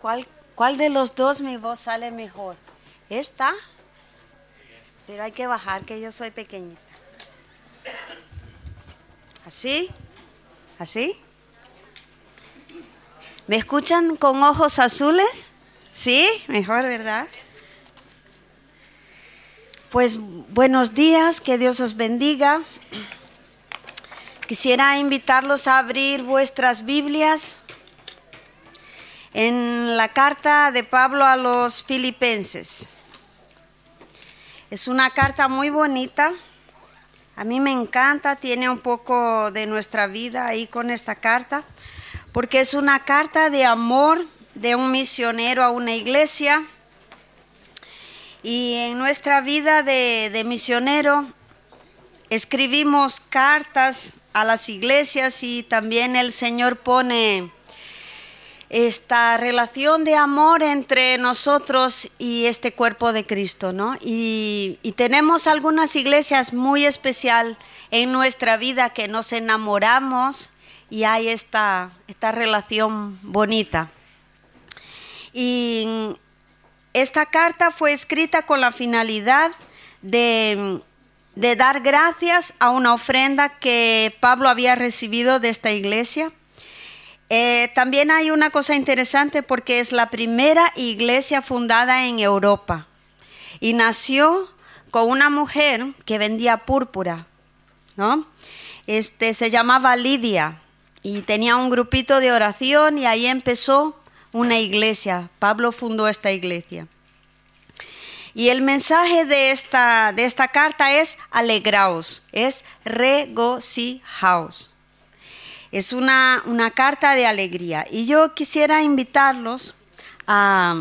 ¿Cuál, ¿Cuál de los dos mi voz sale mejor? ¿Esta? Pero hay que bajar, que yo soy pequeñita. ¿Así? ¿Así? ¿Me escuchan con ojos azules? ¿Sí? Mejor, ¿verdad? Pues buenos días, que Dios os bendiga. Quisiera invitarlos a abrir vuestras Biblias en la carta de Pablo a los filipenses. Es una carta muy bonita. A mí me encanta, tiene un poco de nuestra vida ahí con esta carta, porque es una carta de amor de un misionero a una iglesia. Y en nuestra vida de, de misionero escribimos cartas a las iglesias y también el Señor pone esta relación de amor entre nosotros y este cuerpo de Cristo, ¿no? Y, tenemos algunas iglesias muy especial en nuestra vida que nos enamoramos y hay esta, esta relación bonita. Y esta carta fue escrita con la finalidad de, de dar gracias a una ofrenda que Pablo había recibido de esta iglesia eh, también hay una cosa interesante porque es la primera iglesia fundada en Europa y nació con una mujer que vendía púrpura, ¿no? Este se llamaba Lidia y tenía un grupito de oración y ahí empezó una iglesia. Pablo fundó esta iglesia. Y el mensaje de esta, de esta carta es alegraos, es regocijaos. Es una, carta de alegría. Y yo quisiera invitarlos a,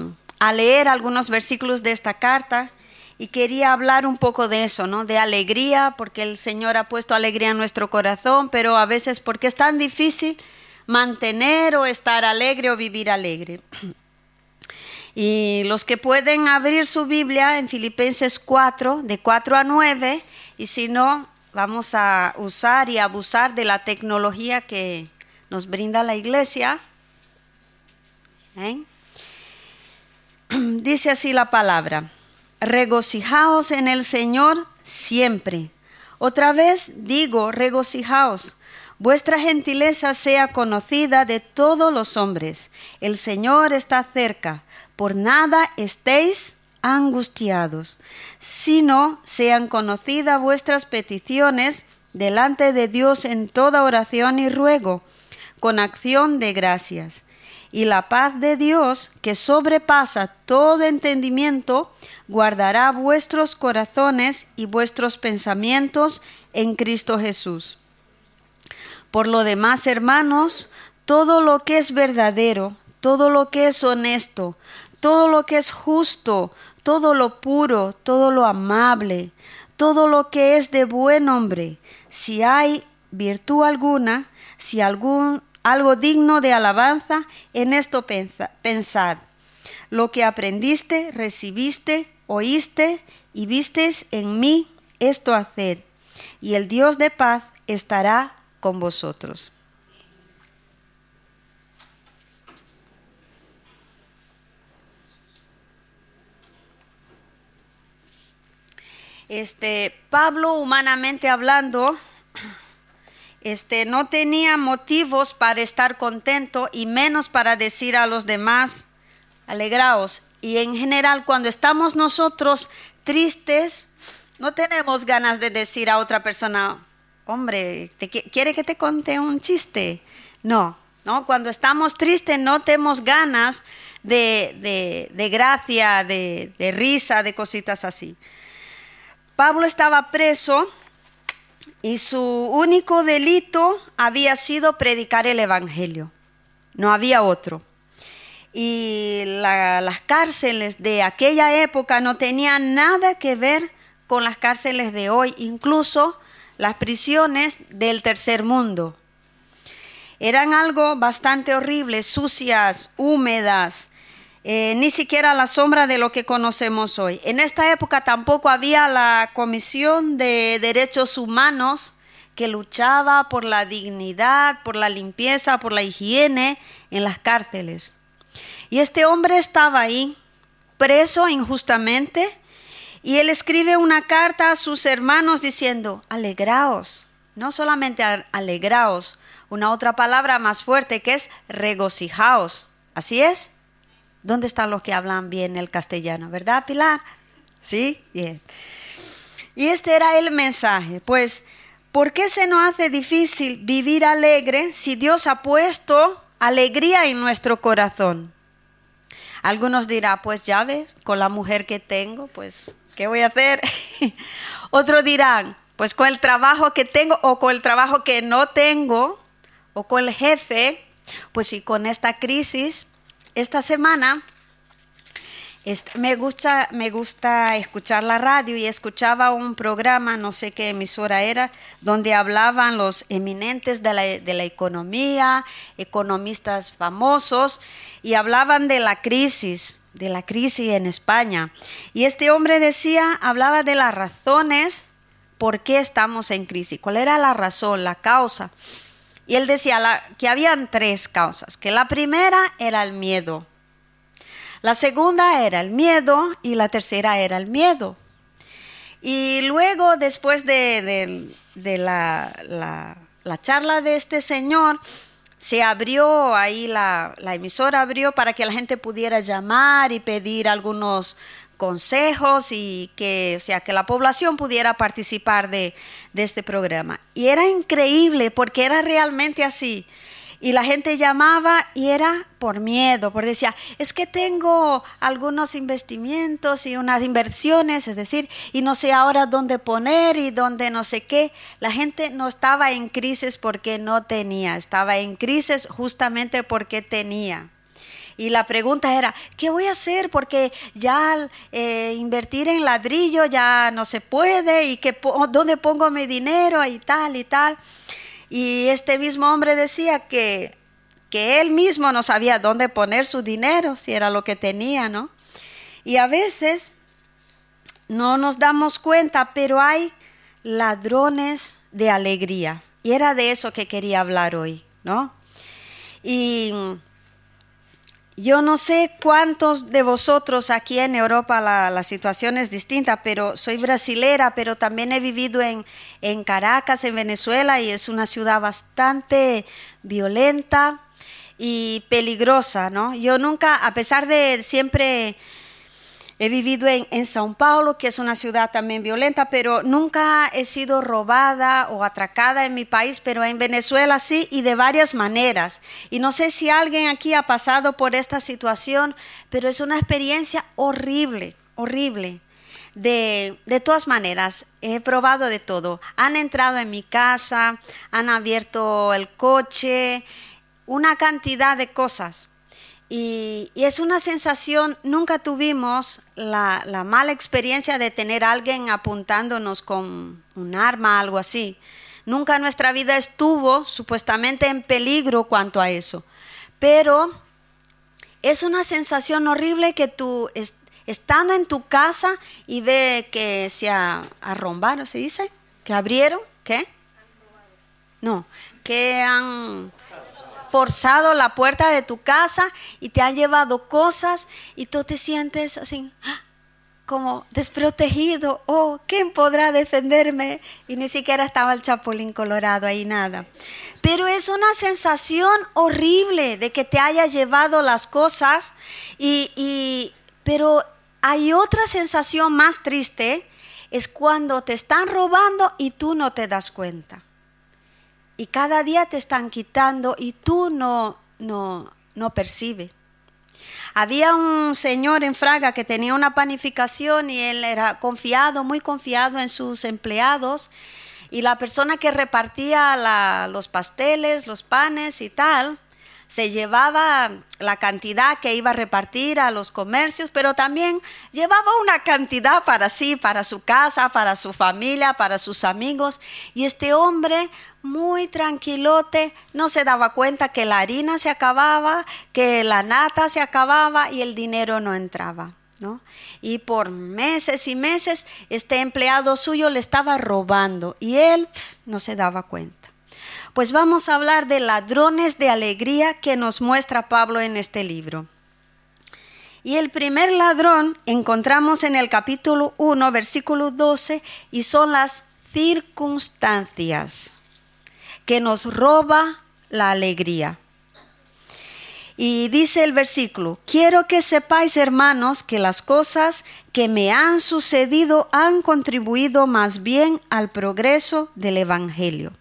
leer algunos versículos de esta carta y quería hablar un poco de eso, ¿no? De alegría, porque el Señor ha puesto alegría en nuestro corazón, pero a veces porque es tan difícil mantener o estar alegre o vivir alegre. Y los que pueden abrir su Biblia en Filipenses 4, de 4 a 9, y si no, vamos a usar y abusar de la tecnología que nos brinda la iglesia. ¿Eh? Dice así la palabra, regocijaos en el Señor siempre. Otra vez digo, regocijaos. Vuestra gentileza sea conocida de todos los hombres. El Señor está cerca. Por nada estéis angustiados, sino sean conocidas vuestras peticiones delante de Dios en toda oración y ruego, con acción de gracias. Y la paz de Dios, que sobrepasa todo entendimiento, guardará vuestros corazones y vuestros pensamientos en Cristo Jesús. Por lo demás, hermanos, todo lo que es verdadero, todo lo que es honesto, todo lo que es justo, todo lo puro, todo lo amable, todo lo que es de buen hombre, si hay virtud alguna, si algún algo digno de alabanza, en esto pensad. Lo que aprendiste, recibiste, oíste y vistes en mí, esto haced, y el Dios de paz estará con vosotros. Este, Pablo, humanamente hablando, este, no tenía motivos para estar contento y menos para decir a los demás, alegraos. Y en general, cuando estamos nosotros tristes, no tenemos ganas de decir a otra persona, hombre, ¿quiere que te conte un chiste? No, ¿no? Cuando estamos tristes no tenemos ganas de, gracia, de, de risa, de cositas así. Pablo estaba preso y su único delito había sido predicar el Evangelio. No había otro. Y las cárceles de aquella época no tenían nada que ver con las cárceles de hoy, incluso las prisiones del tercer mundo. Eran algo bastante horrible, sucias, húmedas, eh, ni siquiera la sombra de lo que conocemos hoy. En esta época tampoco había la Comisión de Derechos Humanos que luchaba por la dignidad, por la limpieza, por la higiene en las cárceles. Y este hombre estaba ahí, preso injustamente, y él escribe una carta a sus hermanos diciendo, alegraos, no solamente alegraos, una otra palabra más fuerte que es regocijaos. ¿Así es? ¿Dónde están los que hablan bien el castellano? ¿Verdad, Pilar? Sí, bien. Y este era el mensaje. Pues, ¿por qué se nos hace difícil vivir alegre si Dios ha puesto alegría en nuestro corazón? Algunos dirán, pues ya ves, con la mujer que tengo, pues, ¿qué voy a hacer? Otros dirán, pues con el trabajo que tengo o con el trabajo que no tengo, o con el jefe, pues si con esta crisis, esta semana me gusta, me gusta escuchar la radio y escuchaba un programa, no sé qué emisora era, donde hablaban los eminentes de la, de la economía, economistas famosos, y hablaban de la crisis, de la crisis en España. Y este hombre decía, hablaba de las razones por qué estamos en crisis, cuál era la razón, la causa. Y él decía que habían tres causas, que la primera era el miedo, la segunda era el miedo y la tercera era el miedo. Y luego, después de, la, charla de este señor, se abrió ahí la, la, emisora abrió para que la gente pudiera llamar y pedir algunos consejos y que, sea, que la población pudiera participar de, este programa. Y era increíble porque era realmente así. Y la gente llamaba y era por miedo, porque decía, es que tengo algunos investimientos y unas inversiones, es decir, y no sé ahora dónde poner y dónde no sé qué. La gente no estaba en crisis porque no tenía, estaba en crisis justamente porque tenía. Y la pregunta era, ¿qué voy a hacer? Porque ya eh, invertir en ladrillo ya no se puede y que, dónde pongo mi dinero y tal y tal. Y este mismo hombre decía que, que él mismo no sabía dónde poner su dinero, si era lo que tenía, ¿no? Y a veces no nos damos cuenta, pero hay ladrones de alegría. Y era de eso que quería hablar hoy, ¿no? Y yo no sé cuántos de vosotros aquí en Europa la, situación es distinta, pero soy brasilera, pero también he vivido en, en Caracas, en Venezuela, y es una ciudad bastante violenta y peligrosa, ¿no? Yo nunca, a pesar de siempre He vivido en, en, São Paulo, que es una ciudad también violenta, pero nunca he sido robada o atracada en mi país, pero en Venezuela sí y de varias maneras. Y no sé si alguien aquí ha pasado por esta situación, pero es una experiencia horrible, horrible. De, de, todas maneras, he probado de todo. Han entrado en mi casa, han abierto el coche, una cantidad de cosas. Y, es una sensación, nunca tuvimos la, mala experiencia de tener a alguien apuntándonos con un arma, algo así. Nunca nuestra vida estuvo supuestamente en peligro cuanto a eso. Pero es una sensación horrible que tú, estando en tu casa y ve que se arrombaron, ¿se dice? ¿Que abrieron? ¿Qué? No, que han forzado la puerta de tu casa y te han llevado cosas y tú te sientes así ¡ah! como desprotegido. Oh, ¿quién podrá defenderme? Y ni siquiera estaba el chapulín colorado ahí, nada. Pero es una sensación horrible de que te haya llevado las cosas y, y pero hay otra sensación más triste, es cuando te están robando y tú no te das cuenta y cada día te están quitando y tú no, no, no percibes. Había un señor en Fraga que tenía una panificación y él era confiado, muy confiado en sus empleados. Y la persona que repartía los pasteles, los panes y tal, se llevaba la cantidad que iba a repartir a los comercios, pero también llevaba una cantidad para sí, para su casa, para su familia, para sus amigos. Y este hombre, muy tranquilote, no se daba cuenta que la harina se acababa, que la nata se acababa y el dinero no entraba. ¿no? Y por meses y meses este empleado suyo le estaba robando y él no se daba cuenta. Pues vamos a hablar de ladrones de alegría que nos muestra Pablo en este libro. Y el primer ladrón encontramos en el capítulo 1, versículo 12, y son las circunstancias que nos roba la alegría. Y dice el versículo, quiero que sepáis, hermanos, que las cosas que me han sucedido han contribuido más bien al progreso del Evangelio.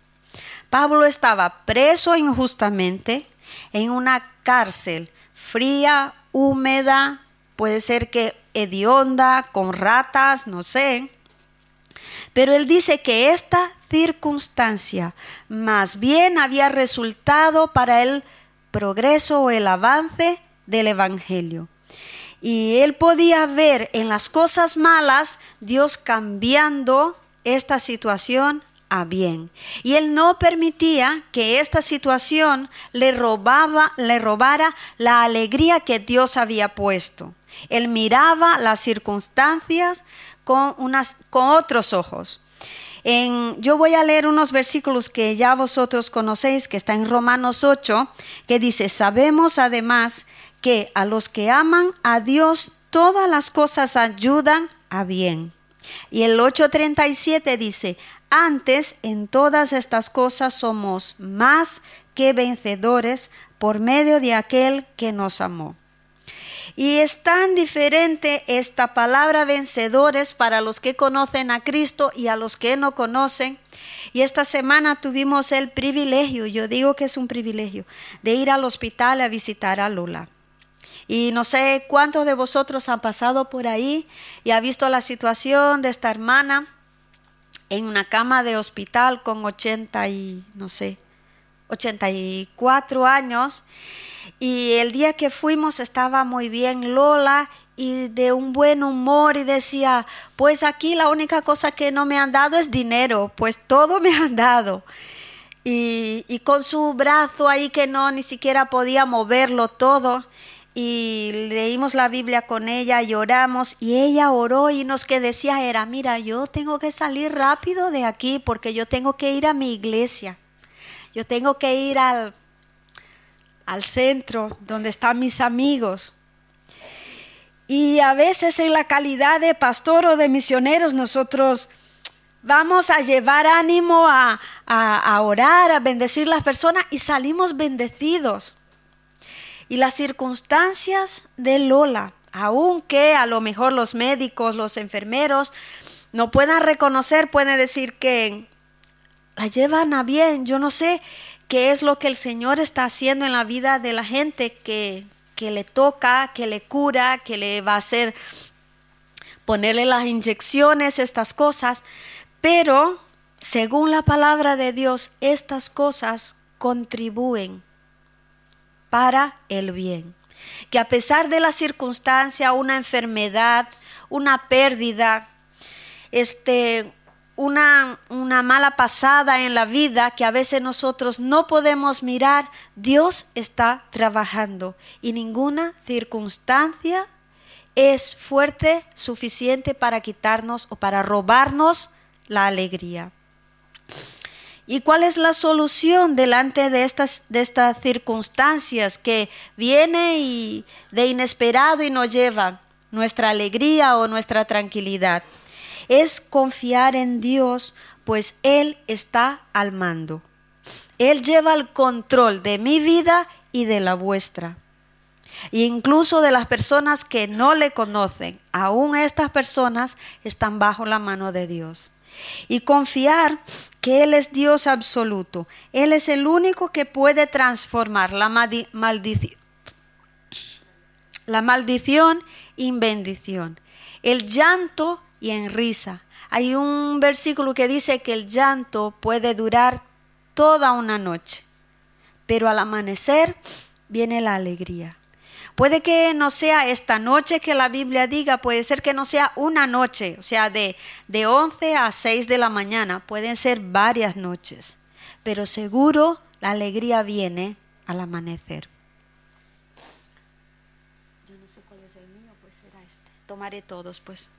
Pablo estaba preso injustamente en una cárcel fría, húmeda, puede ser que hedionda, con ratas, no sé. Pero él dice que esta circunstancia más bien había resultado para el progreso o el avance del Evangelio. Y él podía ver en las cosas malas Dios cambiando esta situación bien. Y él no permitía que esta situación le robaba, le robara la alegría que Dios había puesto. Él miraba las circunstancias con, unas, con otros ojos. En, yo voy a leer unos versículos que ya vosotros conocéis, que está en Romanos 8, que dice, sabemos además que a los que aman a Dios todas las cosas ayudan a bien. Y el 8.37 dice, antes en todas estas cosas somos más que vencedores por medio de aquel que nos amó. Y es tan diferente esta palabra vencedores para los que conocen a Cristo y a los que no conocen. Y esta semana tuvimos el privilegio, yo digo que es un privilegio, de ir al hospital a visitar a Lula. Y no sé cuántos de vosotros han pasado por ahí y ha visto la situación de esta hermana en una cama de hospital con 80 y no sé, 84 años y el día que fuimos estaba muy bien Lola y de un buen humor y decía, pues aquí la única cosa que no me han dado es dinero, pues todo me han dado. Y, y con su brazo ahí que no ni siquiera podía moverlo todo y leímos la Biblia con ella, lloramos y ella oró y nos que decía era, mira, yo tengo que salir rápido de aquí porque yo tengo que ir a mi iglesia, yo tengo que ir al al centro donde están mis amigos. Y a veces en la calidad de pastor o de misioneros nosotros vamos a llevar ánimo a, a, orar, a bendecir las personas y salimos bendecidos. Y las circunstancias de Lola, aunque a lo mejor los médicos, los enfermeros no puedan reconocer, pueden decir que la llevan a bien. Yo no sé qué es lo que el Señor está haciendo en la vida de la gente que, que le toca, que le cura, que le va a hacer ponerle las inyecciones, estas cosas. Pero, según la palabra de Dios, estas cosas contribuyen para el bien. Que a pesar de la circunstancia, una enfermedad, una pérdida, este, una, una mala pasada en la vida que a veces nosotros no podemos mirar, Dios está trabajando y ninguna circunstancia es fuerte suficiente para quitarnos o para robarnos la alegría. ¿Y cuál es la solución delante de estas, circunstancias que viene y de inesperado y nos lleva nuestra alegría o nuestra tranquilidad? es confiar en Dios, pues Él está al mando. Él lleva el control de mi vida y de la vuestra. E incluso de las personas que no le conocen. Aún estas personas están bajo la mano de Dios. Y confiar que Él es Dios absoluto. Él es el único que puede transformar la maldición, la maldición en bendición. El llanto y en risa. Hay un versículo que dice que el llanto puede durar toda una noche, pero al amanecer viene la alegría. Puede que no sea esta noche que la Biblia diga, puede ser que no sea una noche, o sea, de, de 11 a 6 de la mañana, pueden ser varias noches, pero seguro la alegría viene al amanecer. Yo no sé cuál es el mío, pues será este. Tomaré todos, pues.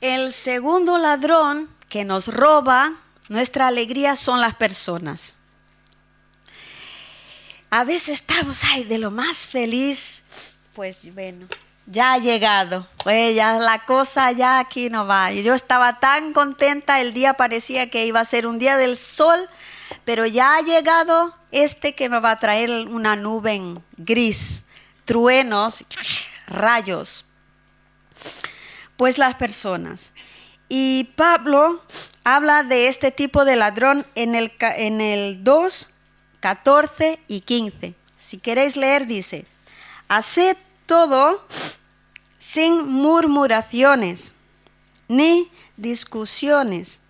El segundo ladrón que nos roba nuestra alegría son las personas. a veces estamos, ay, de lo más feliz, pues bueno, ya ha llegado, pues ya la cosa ya aquí no va. Y yo estaba tan contenta, el día parecía que iba a ser un día del sol, pero ya ha llegado este que me va a traer una nube gris, truenos, rayos. Pues las personas. Y Pablo habla de este tipo de ladrón en el, en el 2, 14 y 15. Si queréis leer, dice, haced todo sin murmuraciones ni discusiones,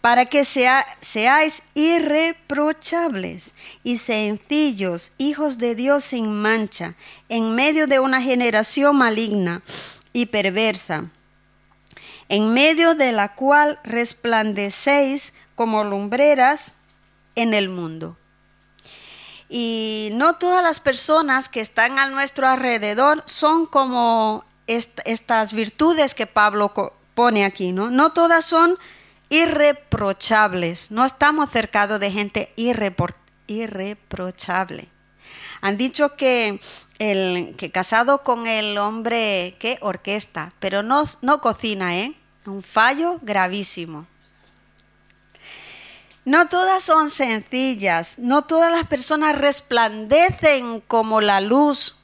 para que seáis irreprochables y sencillos, hijos de Dios sin mancha, en medio de una generación maligna y perversa, en medio de la cual resplandecéis como lumbreras en el mundo. Y no todas las personas que están a nuestro alrededor son como estas virtudes que Pablo pone aquí, ¿no? No todas son irreprochables. No estamos cercados de gente irreprochable. Han dicho que, el, que casado con el hombre que orquesta, pero no, no cocina, ¿eh? Un fallo gravísimo. No todas son sencillas, no todas las personas resplandecen como la luz.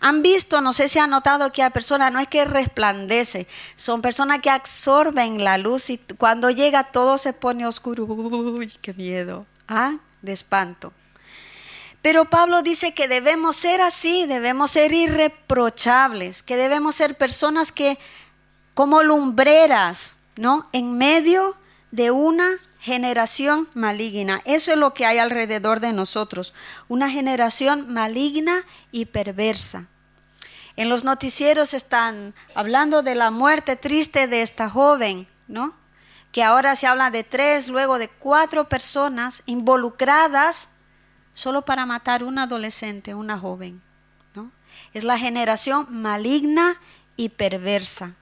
Han visto, no sé si han notado que hay personas, no es que resplandece, son personas que absorben la luz y cuando llega todo se pone oscuro. Uy, qué miedo. Ah, de espanto. Pero Pablo dice que debemos ser así, debemos ser irreprochables, que debemos ser personas que como lumbreras, ¿no? En medio de una generación maligna. Eso es lo que hay alrededor de nosotros, una generación maligna y perversa. En los noticieros están hablando de la muerte triste de esta joven, ¿no? Que ahora se habla de tres, luego de cuatro personas involucradas solo para matar una adolescente, una joven, ¿no? Es la generación maligna y perversa.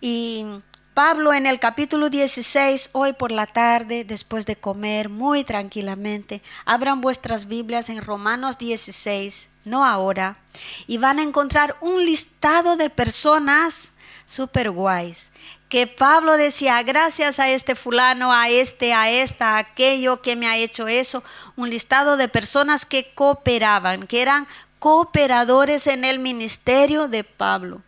Y Pablo en el capítulo 16, hoy por la tarde, después de comer muy tranquilamente, abran vuestras Biblias en Romanos 16, no ahora, y van a encontrar un listado de personas super guays. Que Pablo decía, gracias a este fulano, a este, a esta, a aquello que me ha hecho eso, un listado de personas que cooperaban, que eran cooperadores en el ministerio de Pablo.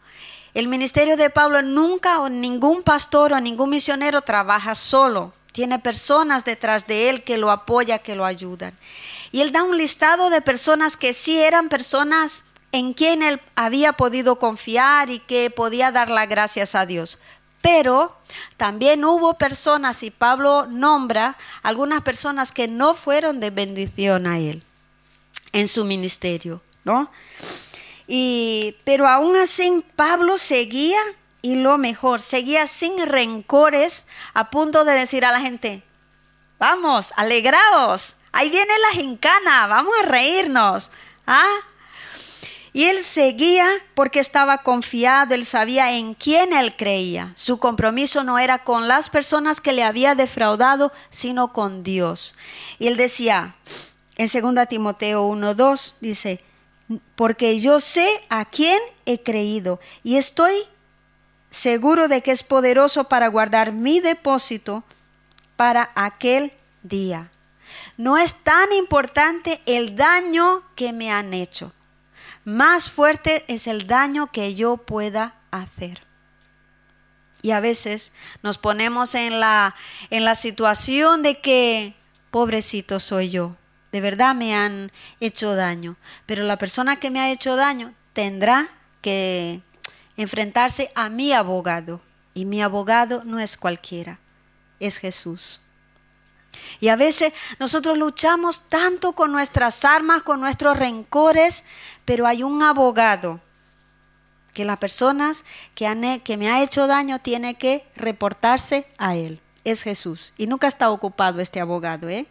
El ministerio de Pablo nunca o ningún pastor o ningún misionero trabaja solo. Tiene personas detrás de él que lo apoyan, que lo ayudan. Y él da un listado de personas que sí eran personas en quien él había podido confiar y que podía dar las gracias a Dios. Pero también hubo personas, y Pablo nombra algunas personas que no fueron de bendición a él en su ministerio, ¿no? Y, pero aún así Pablo seguía, y lo mejor, seguía sin rencores, a punto de decir a la gente, vamos, alegraos, ahí viene la gincana, vamos a reírnos. ¿Ah? Y él seguía porque estaba confiado, él sabía en quién él creía. Su compromiso no era con las personas que le había defraudado, sino con Dios. Y él decía, en 2 Timoteo 1.2, dice, porque yo sé a quién he creído y estoy seguro de que es poderoso para guardar mi depósito para aquel día. No es tan importante el daño que me han hecho. Más fuerte es el daño que yo pueda hacer. Y a veces nos ponemos en la, en la situación de que, pobrecito soy yo, de verdad me han hecho daño, pero la persona que me ha hecho daño tendrá que enfrentarse a mi abogado. Y mi abogado no es cualquiera, es Jesús. Y a veces nosotros luchamos tanto con nuestras armas, con nuestros rencores, pero hay un abogado que las personas que, han, que me ha hecho daño tiene que reportarse a él. Es Jesús. Y nunca está ocupado este abogado, ¿eh?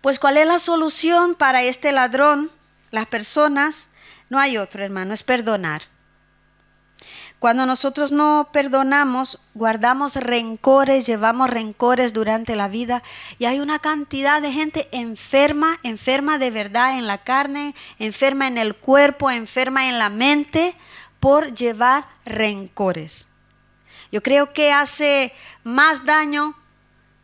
Pues ¿cuál es la solución para este ladrón? Las personas, no hay otro hermano, es perdonar. Cuando nosotros no perdonamos, guardamos rencores, llevamos rencores durante la vida y hay una cantidad de gente enferma, enferma de verdad en la carne, enferma en el cuerpo, enferma en la mente por llevar rencores. Yo creo que hace más daño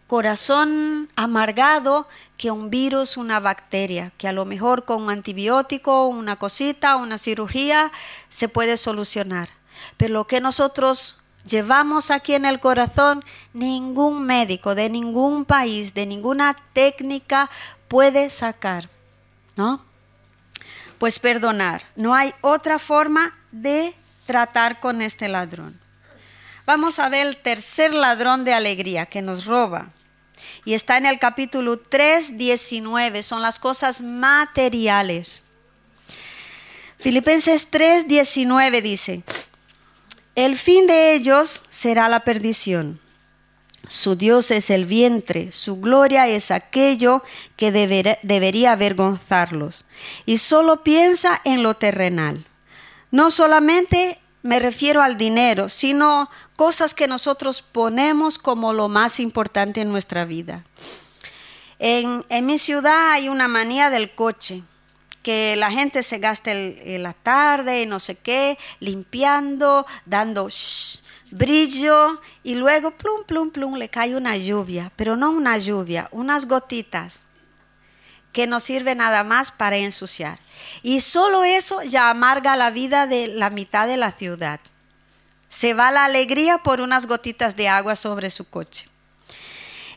corazón amargado que un virus, una bacteria, que a lo mejor con un antibiótico, una cosita, una cirugía se puede solucionar. Pero lo que nosotros llevamos aquí en el corazón, ningún médico de ningún país, de ninguna técnica puede sacar, ¿no? Pues perdonar. No hay otra forma de tratar con este ladrón. Vamos a ver el tercer ladrón de alegría que nos roba. Y está en el capítulo 3, 19. Son las cosas materiales. Filipenses 3, 19 dice, el fin de ellos será la perdición. Su Dios es el vientre, su gloria es aquello que debería avergonzarlos. Y solo piensa en lo terrenal. No solamente me refiero al dinero, sino cosas que nosotros ponemos como lo más importante en nuestra vida. En, en mi ciudad hay una manía del coche que la gente se gasta la tarde y no sé qué, limpiando, dando brillo y luego plum, plum, plum, le cae una lluvia, pero no una lluvia, unas gotitas que no sirve nada más para ensuciar. Y solo eso ya amarga la vida de la mitad de la ciudad. Se va la alegría por unas gotitas de agua sobre su coche.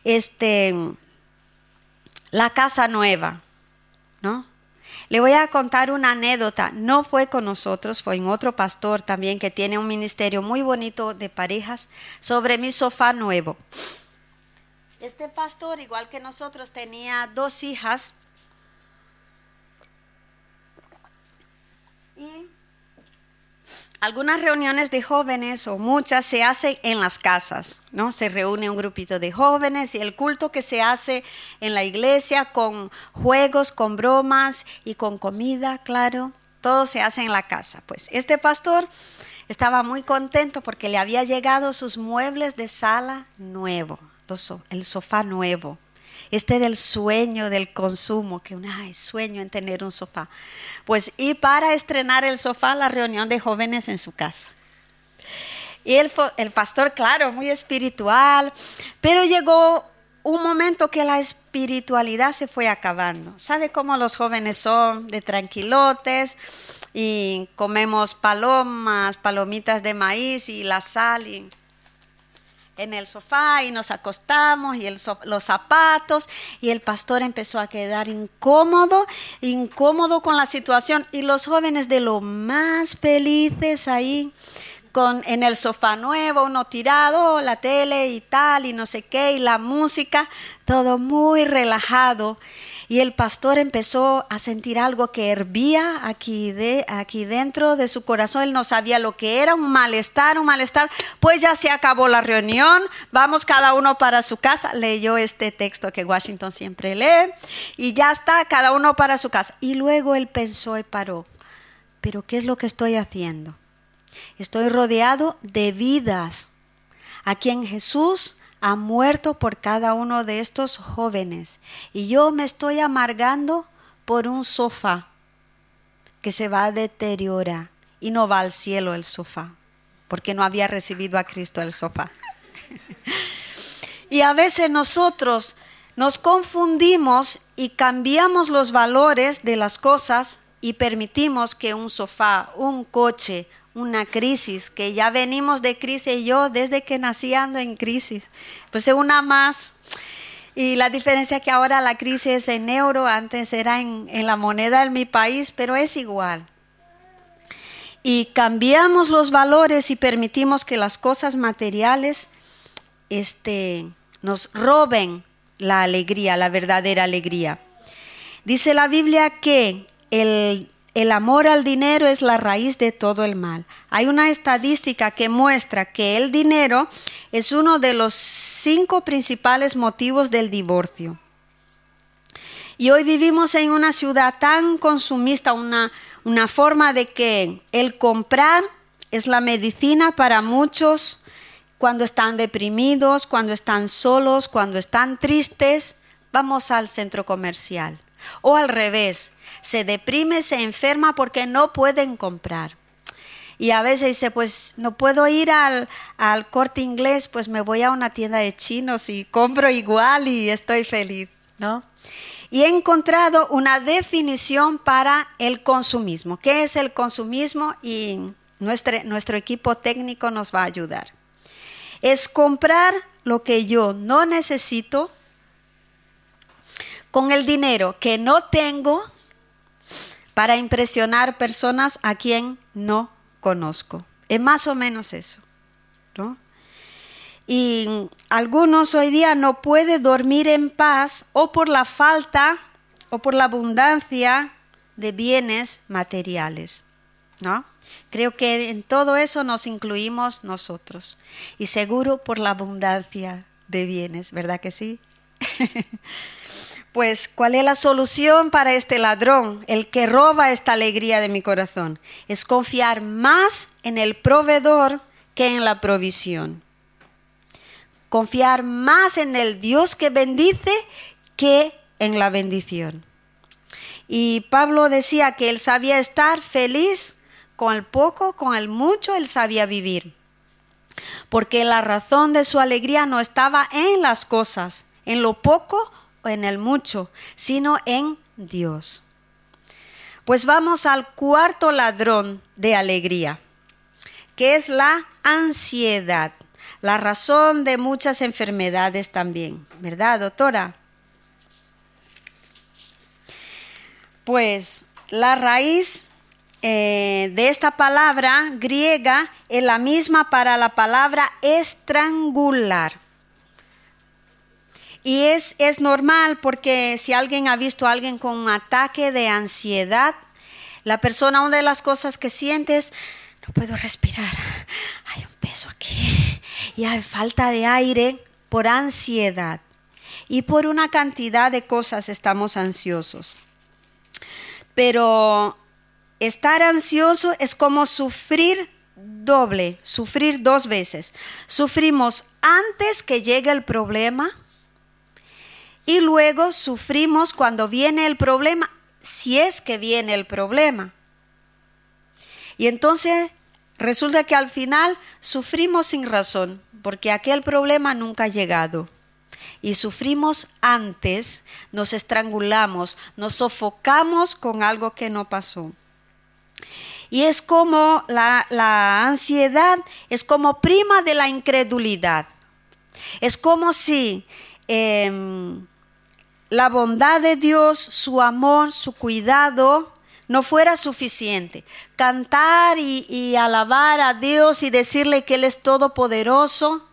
Este, la casa nueva, ¿no? Le voy a contar una anécdota. No fue con nosotros, fue en otro pastor también que tiene un ministerio muy bonito de parejas sobre mi sofá nuevo. Este pastor, igual que nosotros, tenía dos hijas. Y algunas reuniones de jóvenes o muchas se hacen en las casas, ¿no? Se reúne un grupito de jóvenes y el culto que se hace en la iglesia con juegos, con bromas y con comida, claro, todo se hace en la casa. Pues este pastor estaba muy contento porque le había llegado sus muebles de sala nuevo, el sofá nuevo este del sueño del consumo, que un ay, sueño en tener un sofá. Pues y para estrenar el sofá, la reunión de jóvenes en su casa. Y el, el pastor, claro, muy espiritual, pero llegó un momento que la espiritualidad se fue acabando. ¿Sabe cómo los jóvenes son de tranquilotes? Y comemos palomas, palomitas de maíz y la sal. Y en el sofá y nos acostamos y los zapatos y el pastor empezó a quedar incómodo, incómodo con la situación y los jóvenes de lo más felices ahí con en el sofá nuevo, uno tirado, la tele y tal y no sé qué y la música, todo muy relajado y el pastor empezó a sentir algo que hervía aquí, de, aquí dentro de su corazón. Él no sabía lo que era, un malestar, un malestar. Pues ya se acabó la reunión, vamos cada uno para su casa. Leyó este texto que Washington siempre lee y ya está, cada uno para su casa. Y luego él pensó y paró, pero ¿qué es lo que estoy haciendo? Estoy rodeado de vidas a quien Jesús ha muerto por cada uno de estos jóvenes. Y yo me estoy amargando por un sofá que se va a deteriorar y no va al cielo el sofá, porque no había recibido a Cristo el sofá. y a veces nosotros nos confundimos y cambiamos los valores de las cosas y permitimos que un sofá, un coche, una crisis, que ya venimos de crisis, yo desde que nací ando en crisis, pues es una más. Y la diferencia es que ahora la crisis es en euro, antes era en, la moneda de mi país, pero es igual. Y cambiamos los valores y permitimos que las cosas materiales este, nos roben la alegría, la verdadera alegría. Dice la Biblia que el el amor al dinero es la raíz de todo el mal. Hay una estadística que muestra que el dinero es uno de los cinco principales motivos del divorcio. Y hoy vivimos en una ciudad tan consumista, una, una forma de que el comprar es la medicina para muchos cuando están deprimidos, cuando están solos, cuando están tristes. Vamos al centro comercial. O al revés, se deprime, se enferma porque no pueden comprar. Y a veces dice, pues no puedo ir al, al, corte inglés, pues me voy a una tienda de chinos y compro igual y estoy feliz, ¿no? Y he encontrado una definición para el consumismo. ¿Qué es el consumismo? Y nuestro, nuestro equipo técnico nos va a ayudar. Es comprar lo que yo no necesito con el dinero que no tengo para impresionar personas a quien no conozco. Es más o menos eso. ¿no? Y algunos hoy día no pueden dormir en paz o por la falta o por la abundancia de bienes materiales. ¿no? Creo que en todo eso nos incluimos nosotros. Y seguro por la abundancia de bienes, ¿verdad que sí? Pues, ¿cuál es la solución para este ladrón, el que roba esta alegría de mi corazón? Es confiar más en el proveedor que en la provisión. Confiar más en el Dios que bendice que en la bendición. Y Pablo decía que él sabía estar feliz con el poco, con el mucho, él sabía vivir. Porque la razón de su alegría no estaba en las cosas, en lo poco en el mucho, sino en Dios. Pues vamos al cuarto ladrón de alegría, que es la ansiedad, la razón de muchas enfermedades también, ¿verdad, doctora? Pues la raíz eh, de esta palabra griega es la misma para la palabra estrangular. Y es, es normal porque si alguien ha visto a alguien con un ataque de ansiedad, la persona, una de las cosas que siente es, no puedo respirar, hay un peso aquí y hay falta de aire por ansiedad. Y por una cantidad de cosas estamos ansiosos. Pero estar ansioso es como sufrir doble, sufrir dos veces. Sufrimos antes que llegue el problema y luego sufrimos cuando viene el problema, si es que viene el problema. Y entonces resulta que al final sufrimos sin razón, porque aquel problema nunca ha llegado. Y sufrimos antes, nos estrangulamos, nos sofocamos con algo que no pasó. Y es como la, ansiedad, es como prima de la incredulidad. Es como si em, la bondad de Dios, su amor, su cuidado, no fuera suficiente. Cantar y, alabar a Dios y decirle que Él es todopoderoso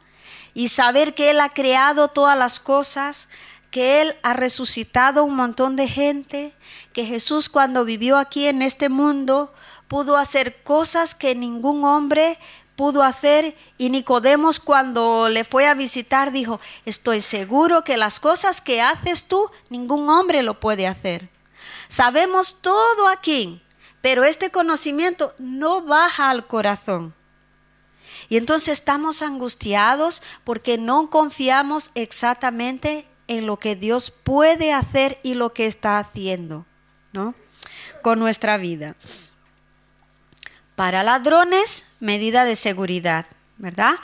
y saber que Él ha creado todas las cosas, que Él ha resucitado un montón de gente, que Jesús cuando vivió aquí en este mundo pudo hacer cosas que ningún hombre pudo hacer y Nicodemos cuando le fue a visitar dijo, estoy seguro que las cosas que haces tú, ningún hombre lo puede hacer. Sabemos todo aquí, pero este conocimiento no baja al corazón. Y entonces estamos angustiados porque no confiamos exactamente en lo que Dios puede hacer y lo que está haciendo, ¿no? Con nuestra vida. Para ladrones, medida de seguridad, ¿verdad?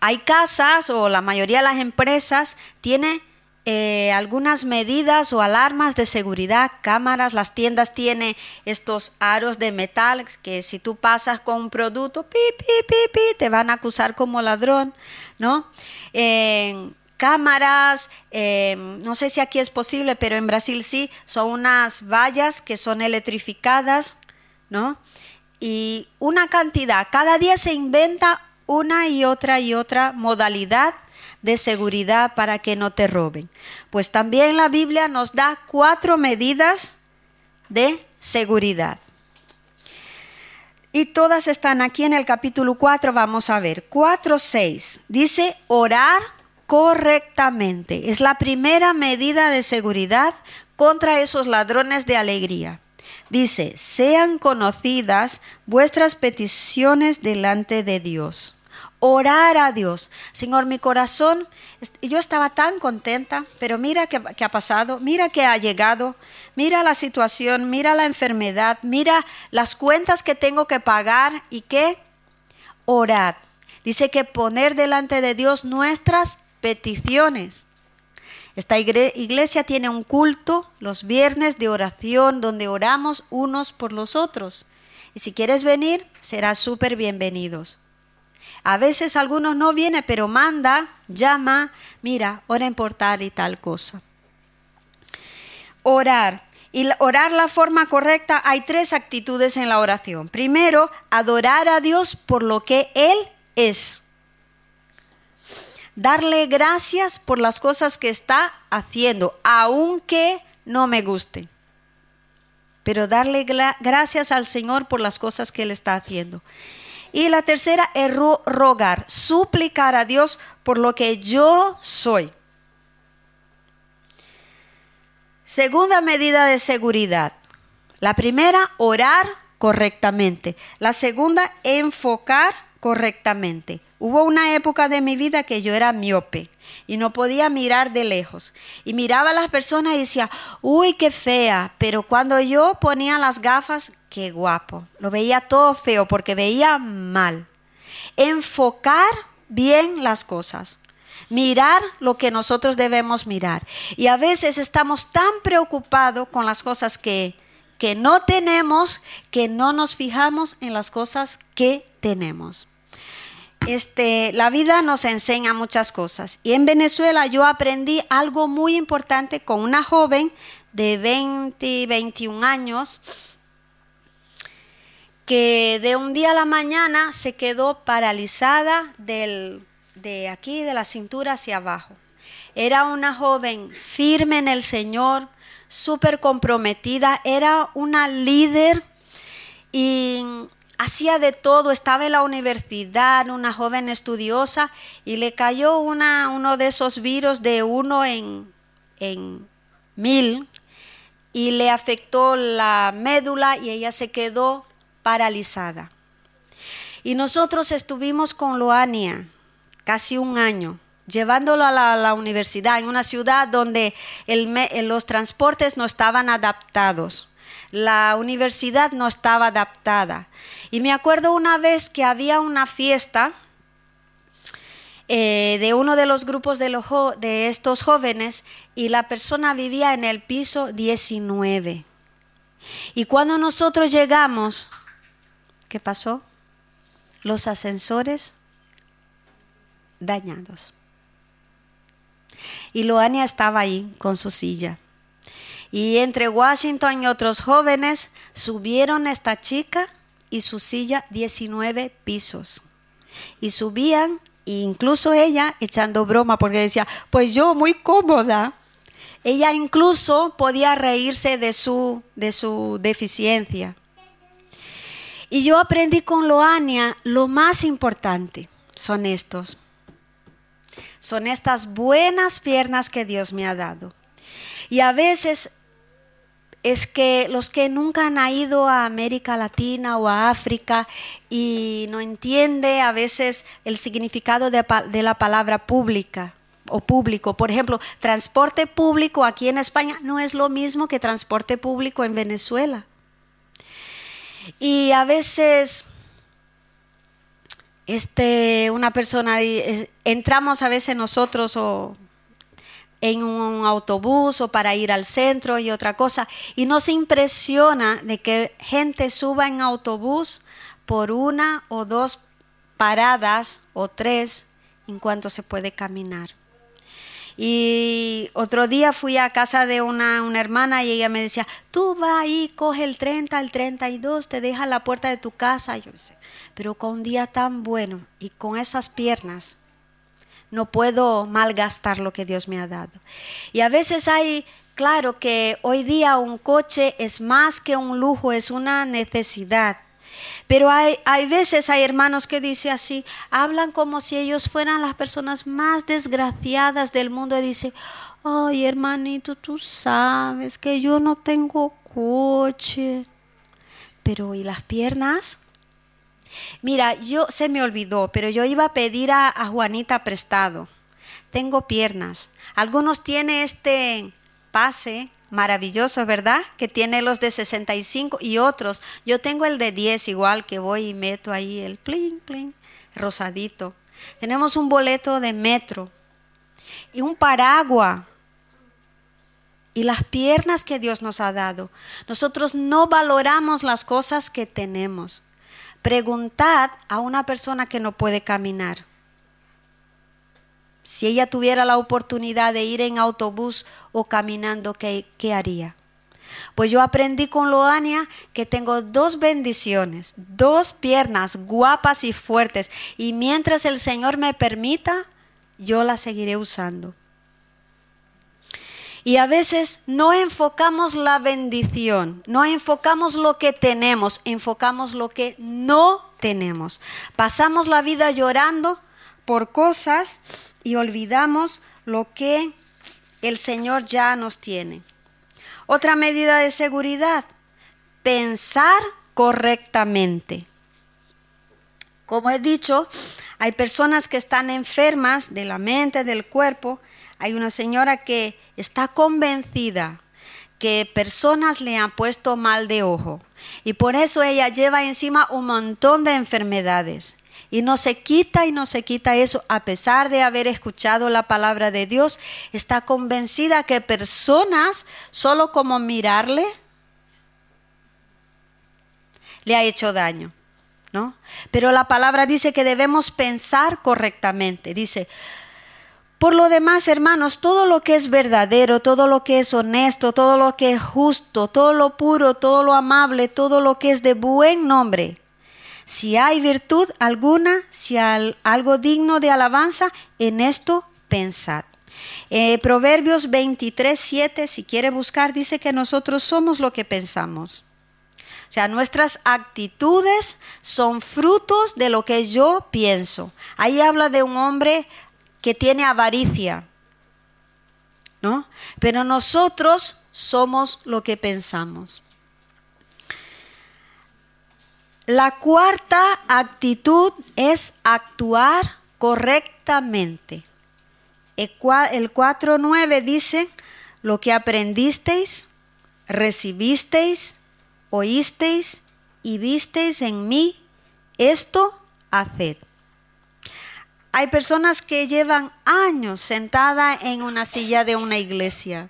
Hay casas o la mayoría de las empresas tiene eh, algunas medidas o alarmas de seguridad, cámaras, las tiendas tienen estos aros de metal que si tú pasas con un producto, pi, pi, pi, pi, te van a acusar como ladrón, ¿no? cámaras, em, no sé si aquí es posible, pero en Brasil sí, son unas vallas que son electrificadas, ¿no? Y una cantidad. Cada día se inventa una y otra y otra modalidad de seguridad para que no te roben. Pues también la Biblia nos da cuatro medidas de seguridad. Y todas están aquí en el capítulo 4, vamos a ver. 4.6 dice orar correctamente. Es la primera medida de seguridad contra esos ladrones de alegría. Dice, sean conocidas vuestras peticiones delante de Dios. Orar a Dios. Señor, mi corazón, yo estaba tan contenta, pero mira qué, ha pasado, mira qué ha llegado, mira la situación, mira la enfermedad, mira las cuentas que tengo que pagar y qué, orad. Dice que poner delante de Dios nuestras peticiones. Esta iglesia tiene un culto los viernes de oración donde oramos unos por los otros. Y si quieres venir, serás súper bienvenidos. A veces algunos no vienen, pero manda, llama, mira, ora por tal y tal cosa. Orar. Y orar la forma correcta, hay tres actitudes en la oración. Primero, adorar a Dios por lo que Él es darle gracias por las cosas que está haciendo, aunque no me guste. Pero darle gracias al Señor por las cosas que Él está haciendo. Y la tercera es rogar, suplicar a Dios por lo que yo soy. Segunda medida de seguridad. La primera, orar correctamente. La segunda, enfocar correctamente. Hubo una época de mi vida que yo era miope y no podía mirar de lejos. Y miraba a las personas y decía, uy, qué fea. Pero cuando yo ponía las gafas, qué guapo. Lo veía todo feo porque veía mal. Enfocar bien las cosas. Mirar lo que nosotros debemos mirar. Y a veces estamos tan preocupados con las cosas que, que no tenemos que no nos fijamos en las cosas que tenemos. Este, la vida nos enseña muchas cosas. Y en Venezuela yo aprendí algo muy importante con una joven de 20, 21 años que de un día a la mañana se quedó paralizada del, de aquí, de la cintura hacia abajo. Era una joven firme en el Señor, súper comprometida, era una líder y hacía de todo, estaba en la universidad, una joven estudiosa, y le cayó uno de esos virus de uno en, mil y le afectó la médula y ella se quedó paralizada. Y nosotros estuvimos con Loania casi un año, llevándolo a la, universidad en una ciudad donde los transportes no estaban adaptados. La universidad no estaba adaptada. Y me acuerdo una vez que había una fiesta eh, de uno de los grupos de, estos jóvenes y la persona vivía en el piso 19. Y cuando nosotros llegamos, ¿qué pasó? Los ascensores dañados. Y Loania estaba ahí con su silla. Y entre Washington y otros jóvenes subieron esta chica y su silla 19 pisos. Y subían, e incluso ella echando broma porque decía, pues yo muy cómoda. Ella incluso podía reírse de su, de su deficiencia. Y yo aprendí con Loania lo más importante son estos. Son estas buenas piernas que Dios me ha dado. Y a veces es que los que nunca han ido a América Latina o a África y no entiende a veces el significado de, la palabra pública o público. Por ejemplo, transporte público aquí en España no es lo mismo que transporte público en Venezuela. Y a veces este, una persona, eh, entramos a veces nosotros o en un autobús o para ir al centro y otra cosa. Y nos impresiona de que gente suba en autobús por una o dos paradas o tres en cuanto se puede caminar. Y otro día fui a casa de una, una, hermana y ella me decía, tú va ahí, coge el 30, el 32, te deja la puerta de tu casa. yo sé, pero con un día tan bueno y con esas piernas, no puedo malgastar lo que Dios me ha dado. Y a veces hay, claro que hoy día un coche es más que un lujo, es una necesidad. Pero hay, hay veces, hay hermanos que dicen así, hablan como si ellos fueran las personas más desgraciadas del mundo y dicen, ay hermanito, tú sabes que yo no tengo coche. Pero ¿y las piernas? Mira, yo se me olvidó, pero yo iba a pedir a, Juanita prestado. Tengo piernas. Algunos tienen este pase maravilloso, ¿verdad? Que tiene los de 65 y otros. Yo tengo el de 10 igual que voy y meto ahí el plin, plin, rosadito. Tenemos un boleto de metro y un paraguas y las piernas que Dios nos ha dado. Nosotros no valoramos las cosas que tenemos. Preguntad a una persona que no puede caminar. Si ella tuviera la oportunidad de ir en autobús o caminando, ¿qué, qué haría? Pues yo aprendí con Loania que tengo dos bendiciones, dos piernas guapas y fuertes. Y mientras el Señor me permita, yo las seguiré usando. Y a veces no enfocamos la bendición, no enfocamos lo que tenemos, enfocamos lo que no tenemos. Pasamos la vida llorando por cosas y olvidamos lo que el Señor ya nos tiene. Otra medida de seguridad, pensar correctamente. Como he dicho, hay personas que están enfermas de la mente, del cuerpo. Hay una señora que está convencida que personas le han puesto mal de ojo y por eso ella lleva encima un montón de enfermedades. Y no se quita y no se quita eso, a pesar de haber escuchado la palabra de Dios, está convencida que personas, solo como mirarle, le ha hecho daño. ¿No? Pero la palabra dice que debemos pensar correctamente. Dice, por lo demás, hermanos, todo lo que es verdadero, todo lo que es honesto, todo lo que es justo, todo lo puro, todo lo amable, todo lo que es de buen nombre, si hay virtud alguna, si hay algo digno de alabanza, en esto pensad. Eh, Proverbios 23, 7, si quiere buscar, dice que nosotros somos lo que pensamos. O sea, nuestras actitudes son frutos de lo que yo pienso. Ahí habla de un hombre que tiene avaricia, ¿no? Pero nosotros somos lo que pensamos. La cuarta actitud es actuar correctamente. El 4.9 dice, lo que aprendisteis, recibisteis, oísteis y visteis en mí, esto haced. Hay personas que llevan años sentadas en una silla de una iglesia,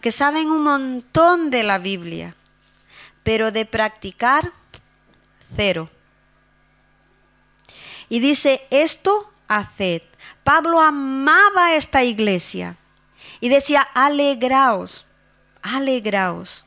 que saben un montón de la Biblia, pero de practicar cero. Y dice, esto haced. Pablo amaba esta iglesia y decía, alegraos, alegraos.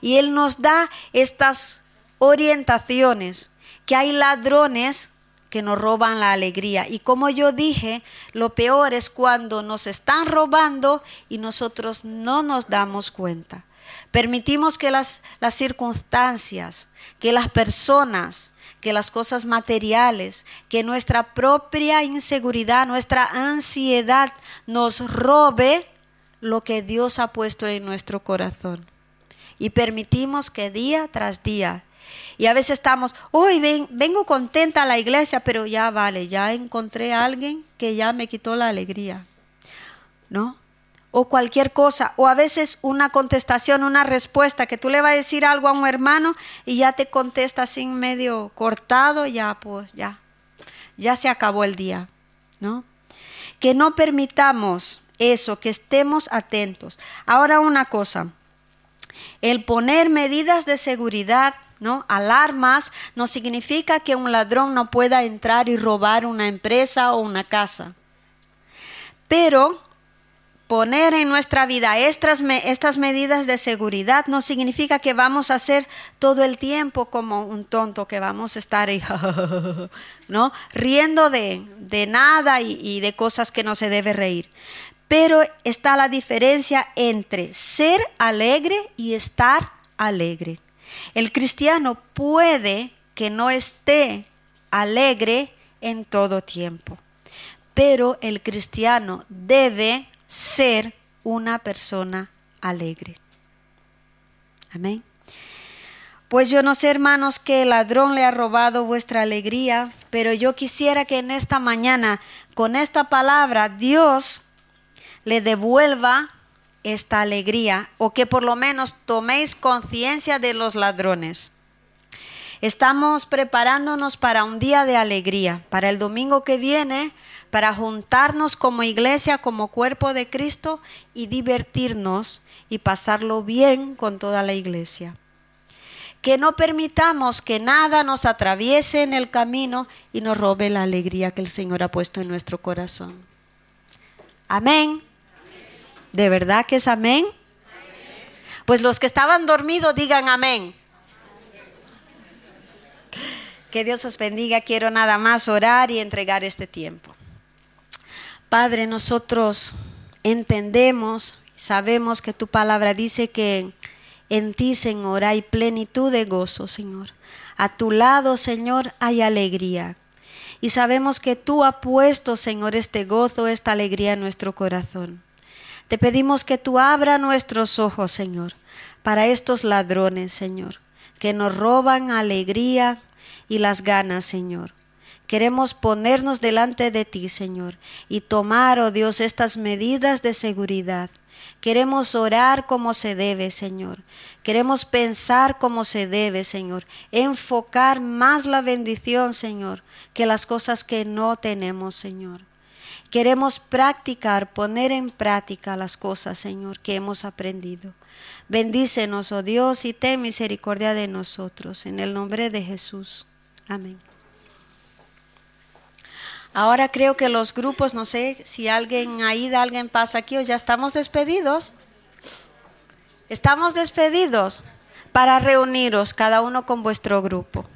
Y él nos da estas orientaciones, que hay ladrones que nos roban la alegría. Y como yo dije, lo peor es cuando nos están robando y nosotros no nos damos cuenta. Permitimos que las, las circunstancias, que las personas, que las cosas materiales, que nuestra propia inseguridad, nuestra ansiedad nos robe lo que Dios ha puesto en nuestro corazón. Y permitimos que día tras día, y a veces estamos, hoy vengo contenta a la iglesia, pero ya vale, ya encontré a alguien que ya me quitó la alegría. ¿No? o cualquier cosa, o a veces una contestación, una respuesta, que tú le vas a decir algo a un hermano y ya te contesta así medio cortado, ya pues ya, ya se acabó el día, ¿no? Que no permitamos eso, que estemos atentos. Ahora una cosa, el poner medidas de seguridad, ¿no? Alarmas no significa que un ladrón no pueda entrar y robar una empresa o una casa. Pero poner en nuestra vida estas, estas medidas de seguridad no significa que vamos a ser todo el tiempo como un tonto, que vamos a estar ahí, ¿no? riendo de, nada y, y de cosas que no se debe reír. Pero está la diferencia entre ser alegre y estar alegre. El cristiano puede que no esté alegre en todo tiempo, pero el cristiano debe ser una persona alegre. Amén. Pues yo no sé, hermanos, que el ladrón le ha robado vuestra alegría, pero yo quisiera que en esta mañana, con esta palabra, Dios le devuelva esta alegría o que por lo menos toméis conciencia de los ladrones. Estamos preparándonos para un día de alegría, para el domingo que viene, para juntarnos como iglesia, como cuerpo de Cristo y divertirnos y pasarlo bien con toda la iglesia. Que no permitamos que nada nos atraviese en el camino y nos robe la alegría que el Señor ha puesto en nuestro corazón. Amén. ¿De verdad que es amén? Pues los que estaban dormidos digan amén. Que Dios os bendiga. Quiero nada más orar y entregar este tiempo. Padre, nosotros entendemos, sabemos que tu palabra dice que en ti, Señor, hay plenitud de gozo, Señor. A tu lado, Señor, hay alegría. Y sabemos que tú has puesto, Señor, este gozo, esta alegría en nuestro corazón. Te pedimos que tú abra nuestros ojos, Señor, para estos ladrones, Señor, que nos roban alegría y las ganas, Señor. Queremos ponernos delante de ti, Señor, y tomar, oh Dios, estas medidas de seguridad. Queremos orar como se debe, Señor. Queremos pensar como se debe, Señor. Enfocar más la bendición, Señor, que las cosas que no tenemos, Señor. Queremos practicar, poner en práctica las cosas, Señor, que hemos aprendido. Bendícenos, oh Dios, y ten misericordia de nosotros. En el nombre de Jesús. Amén. Ahora creo que los grupos, no sé si alguien ahí, alguien pasa aquí o ya estamos despedidos. Estamos despedidos para reuniros cada uno con vuestro grupo.